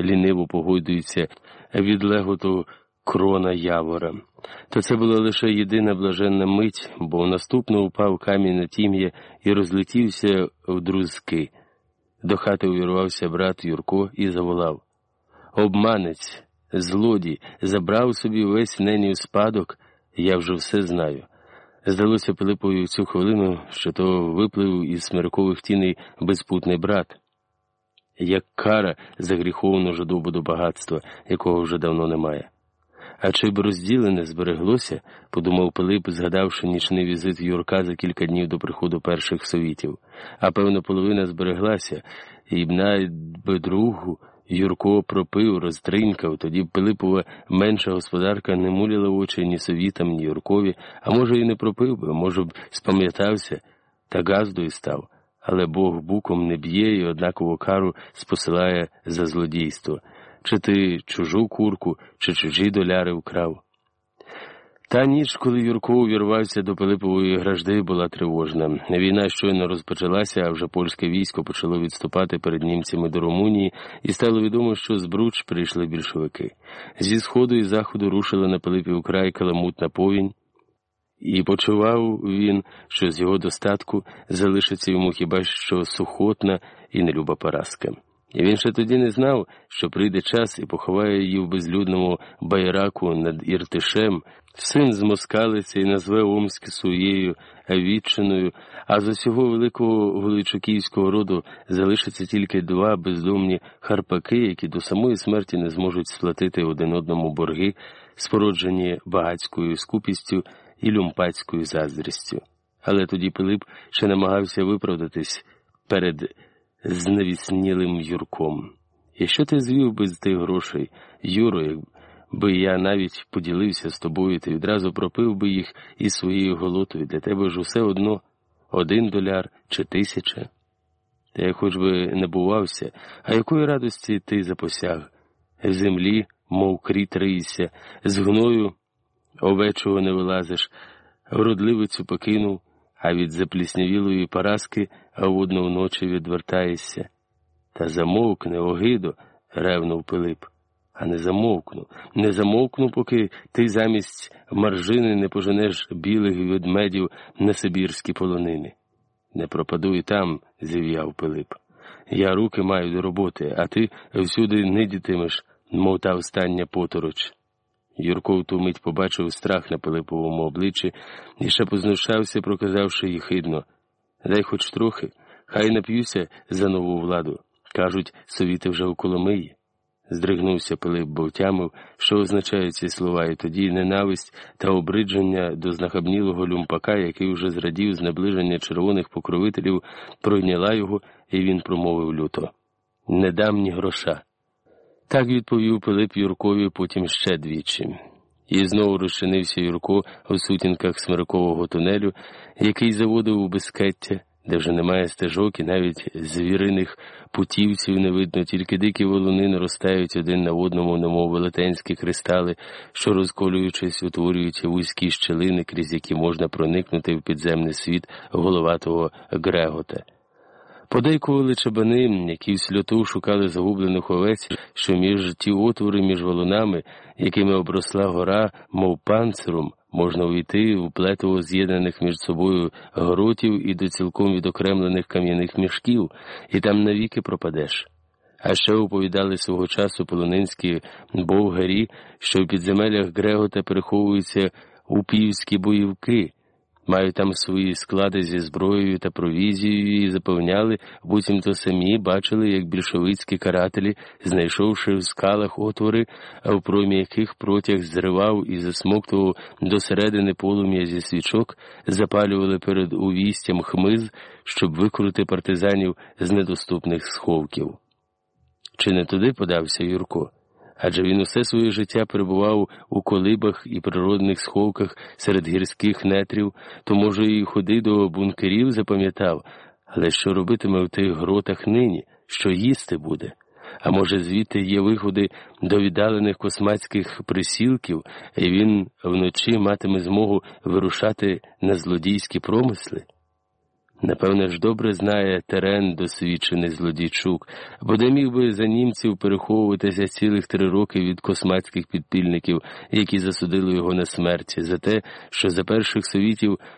ліниво погойдується від леготу крона явора. Та це була лише єдина блаженна мить, бо наступно упав камінь на тім'я і розлетівся в друзки. До хати увірвався брат Юрко і заволав Обманець, злодій, забрав собі весь ненів спадок, я вже все знаю. Здалося Пилипові в цю хвилину, що то виплив із смиркових тіней безпутний брат, як кара за гріховну жадобу до багатства, якого вже давно немає. А чи б розділене збереглося, подумав Пилип, згадавши нічний візит Юрка за кілька днів до приходу перших совітів, а певно, половина збереглася, і б навіть би другу Юрко пропив, розтринькав, тоді б Пилипова менша господарка не муляла очі ні совітам, ні Юркові, а може, і не пропив би, може б спам'ятався та газдою став. Але Бог буком не б'є і однаково кару спосилає за злодійство чи ти чужу курку, чи чужі доляри вкрав. Та ніч, коли Юрко увірвався до Пилипової гражди, була тривожна. Війна щойно розпочалася, а вже польське військо почало відступати перед німцями до Румунії, і стало відомо, що з Бруч прийшли більшовики. Зі сходу і заходу рушила на Пилипів край каламутна повінь, і почував він, що з його достатку залишиться йому хіба що сухотна і нелюба поразка. І він ще тоді не знав, що прийде час і поховає її в безлюдному байраку над Іртишем, син змоскалиться і назве Омськ своєю відчиною, а з усього великого Величуківського роду залишаться тільки два бездомні харпаки, які до самої смерті не зможуть сплатити один одному борги, спороджені багатською скупістю і люмпацькою заздрістю. Але тоді Пилип ще намагався виправдатись перед знавіснілим Юрком. І що ти звів без тих грошей, Юро, якби я навіть поділився з тобою, ти відразу пропив би їх із своєю голотою, для тебе ж усе одно один доляр чи тисяча. Та я хоч би не бувався, а якої радості ти запосяг? В землі, мов кріт з гною овечого не вилазиш, вродливицю покинув а від запліснявілої поразки водно вночі відвертаєшся. Та замовкне, огидо, ревнув Пилип. А не замовкну, не замовкну, поки ти замість маржини не поженеш білих ведмедів на Сибірські полонини. Не пропаду і там, зів'яв Пилип. Я руки маю до роботи, а ти всюди нидітимеш, мов та остання потороч. Юрко в ту мить побачив страх на Пилиповому обличчі і ще познущався, проказавши їй хидно. Дай хоч трохи, хай нап'юся за нову владу. Кажуть, совіти вже у Коломиї. Здригнувся Пилип, бо втямив, що означають ці слова, і тоді ненависть та обридження до знахабнілого люмпака, який уже зрадів з наближення червоних покровителів, пройняла його, і він промовив люто Не дам ні гроша. Так відповів Пилип Юркові потім ще двічі. І знову розчинився Юрко у сутінках смиркового тунелю, який заводив у безкеття, де вже немає стежок, і навіть звіриних путівців не видно, тільки дикі волуни наростають один на одному, немов велетенські кристали, що, розколюючись, утворюють вузькі щелини, крізь які можна проникнути в підземний світ головатого Грегота. Подейкували чабани, які в сльоту шукали загублених овець, що між ті отвори між валунами, якими обросла гора, мов панциром, можна увійти в плетиво з'єднаних між собою гротів і до цілком відокремлених кам'яних мішків, і там навіки пропадеш. А ще оповідали свого часу полонинські бовгарі, що в підземеллях Грегота переховуються упівські боївки. Мають там свої склади зі зброєю та провізією і запевняли, буцімто самі бачили, як більшовицькі карателі, знайшовши в скалах отвори, а в промі яких протяг зривав і засмоктував до середини полум'я зі свічок, запалювали перед увістям хмиз, щоб викрути партизанів з недоступних сховків. Чи не туди подався Юрко? Адже він усе своє життя перебував у колибах і природних сховках серед гірських нетрів, то, може, і ходи до бункерів запам'ятав, але що робитиме в тих гротах нині, що їсти буде? А може, звідти є виходи до віддалених космацьких присілків, і він вночі матиме змогу вирушати на злодійські промисли? Напевне ж добре знає терен досвідчений злодійчук, бо де міг би за німців переховуватися цілих три роки від космацьких підпільників, які засудили його на смерть, за те, що за перших совітів